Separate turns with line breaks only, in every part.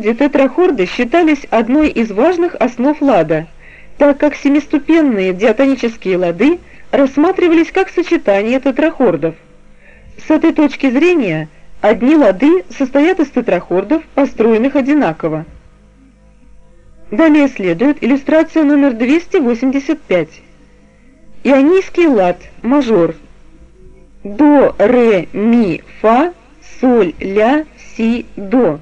Прежде тетрахорды считались одной из важных основ лада, так как семиступенные диатонические лады рассматривались как сочетание тетрахордов. С этой точки зрения одни лады состоят из тетрахордов, построенных одинаково. Далее следует иллюстрация номер 285. Ионийский лад, мажор. До, ре, ми, фа, соль, ля, си, до.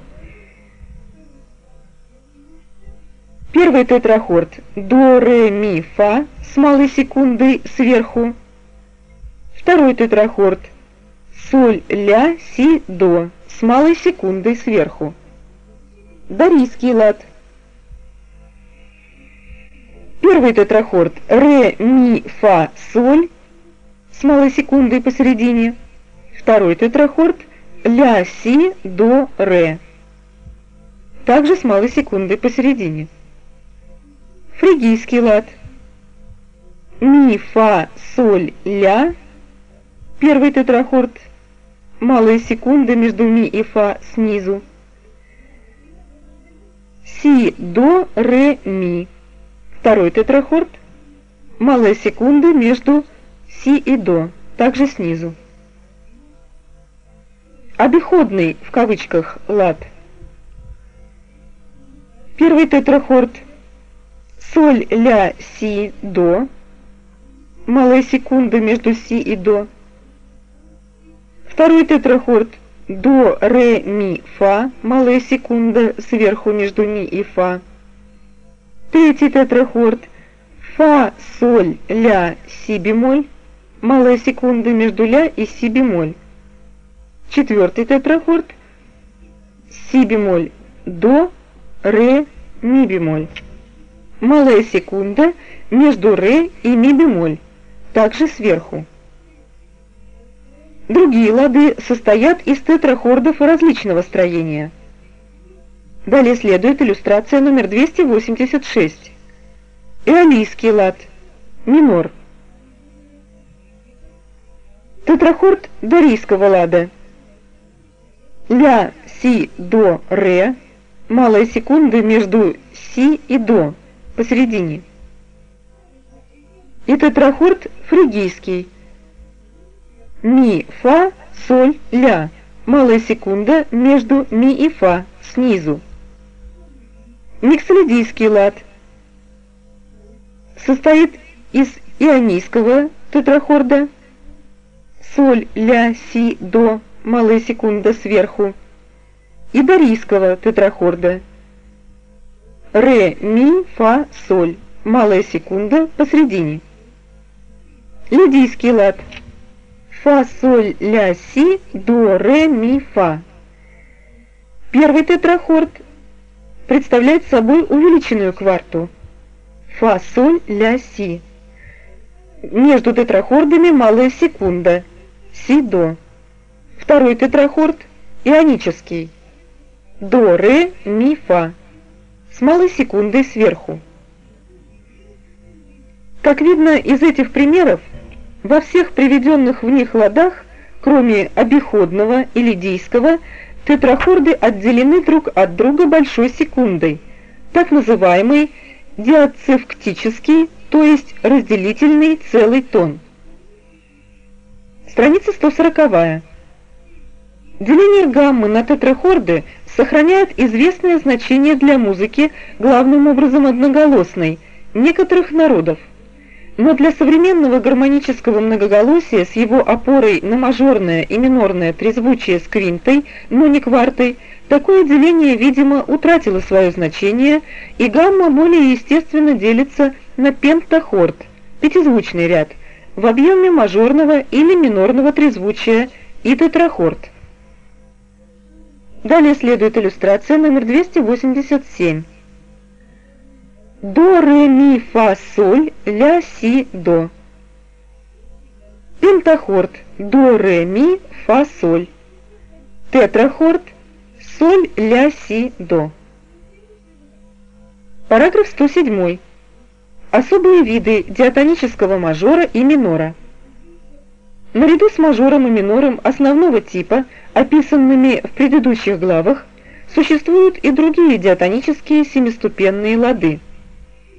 Первый тетрахорд до, ре, ми, фа с малой секундой сверху. Второй тетрахорд соль, ля, си, до с малой секундой сверху. Дарийский лад. Первый тетрахорд ре, ми, фа, соль с малой секундой посередине. Второй тетрахорд ля, си, до, ре. Также с малой секундой посередине. Фригийский лад. Ми, фа, соль, ля. Первый тетрахорд. Малые секунды между ми и фа снизу. Си, до, ре, ми. Второй тетрахорд. Малая секунда между си и до, также снизу. Обиходный, в кавычках, лад. Первый тетрахорд. Соль, ля, си, до. Малая секунда между си и до. Второй тетрахорд. До, ре, ми, фа. Малая секунда сверху между ми и фа. Третий тетрахорд фа, соль, ля, си бемоль, малая секунда между ля и си бемоль. Четвертый тетрахорд си бемоль, до, ре, ми бемоль. Малая секунда между ре и ми бемоль, также сверху. Другие лады состоят из тетрахордов различного строения – Далее следует иллюстрация номер 286. Эолийский лад. Минор. Тетрахорд дарийского лада. Ля, си, до, ре. Малая секунда между си и до, посередине. И тетрахорд фригийский. Ми, фа, соль, ля. Малая секунда между ми и фа, снизу. Миксолидийский лад состоит из ионийского тетрахорда соль, ля, си, до, малая секунда сверху и дарийского тетрахорда ре, ми, фа, соль, малая секунда посередине. Лидийский лад фа, соль, ля, си, до, ре, ми, фа. Первый тетрахорд представляет собой увеличенную кварту фа, соль, ля, си. Между тетрахордами малая секунда си, до. Второй тетрахорд ионический до, ре, ми, фа с малой секундой сверху. Как видно из этих примеров, во всех приведенных в них ладах, кроме обиходного и лидийского, тетрахорды отделены друг от друга большой секундой, так называемый диацевктический, то есть разделительный целый тон. Страница 140. Деление гаммы на тетрахорды сохраняет известное значение для музыки, главным образом одноголосной, некоторых народов. Но для современного гармонического многоголосия с его опорой на мажорное и минорное трезвучие с квинтой, но не квартой, такое деление, видимо, утратило свое значение, и гамма более естественно делится на пентахорд, пятизвучный ряд, в объеме мажорного или минорного трезвучия и тетрахорд. Далее следует иллюстрация номер 287 до, ре, ми, фа, соль, ля, си, до. Пентахорд до, ре, ми, фа, соль. Тетрахорд соль, ля, си, до. Параграф 107. Особые виды диатонического мажора и минора. Наряду с мажором и минором основного типа, описанными в предыдущих главах, Существуют и другие диатонические семиступенные лады.